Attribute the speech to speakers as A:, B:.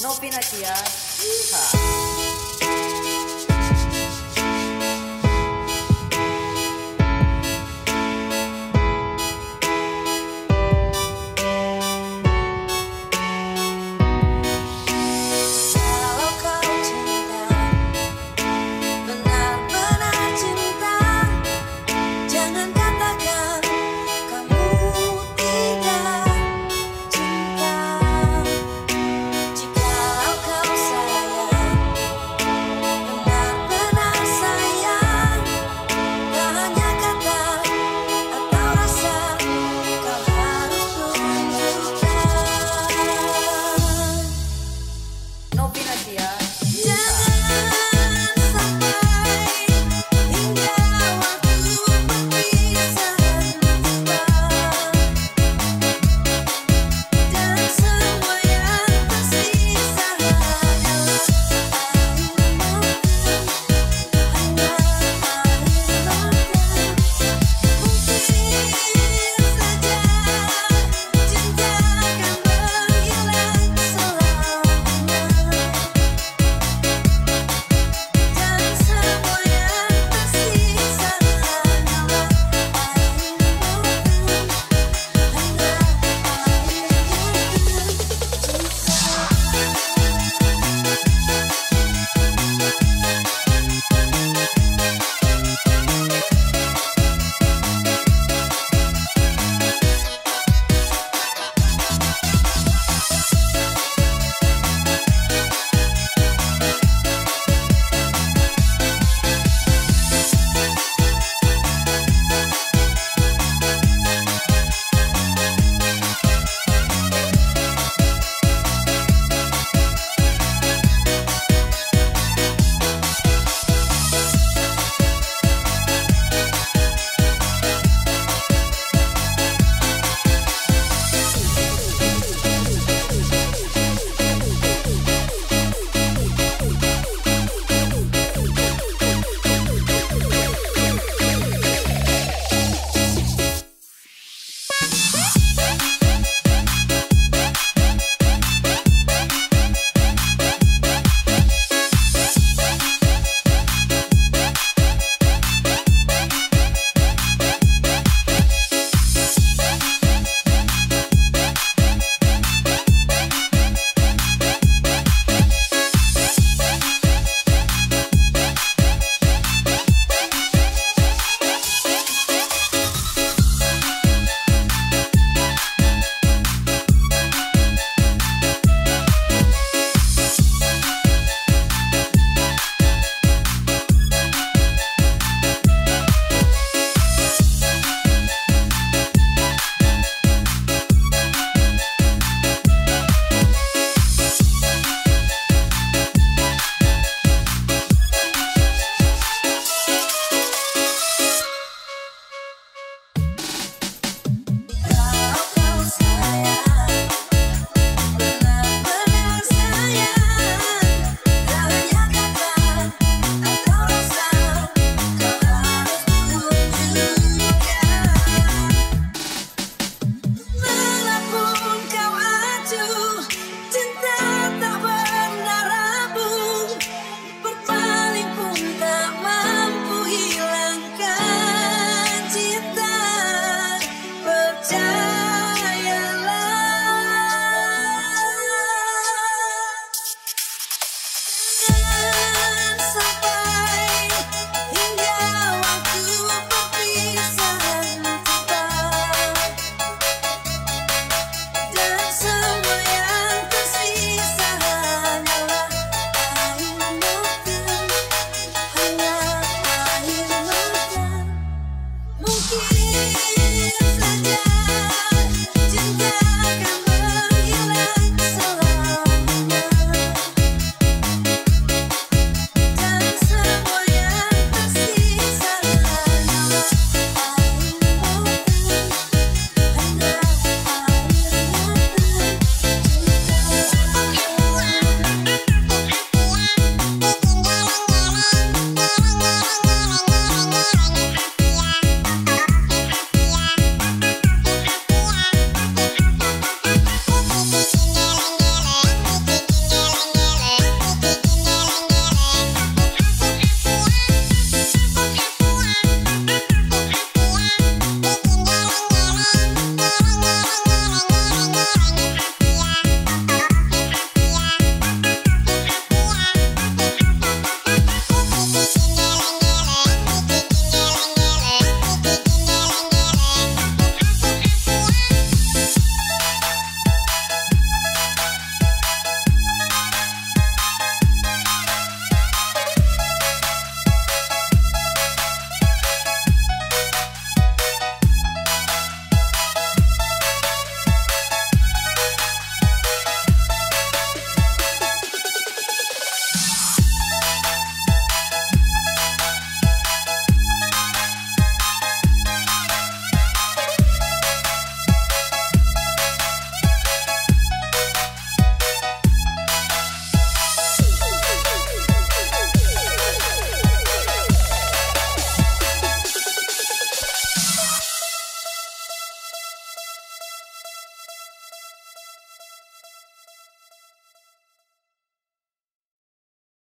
A: Não Novinatia. Ah. Yeehaw.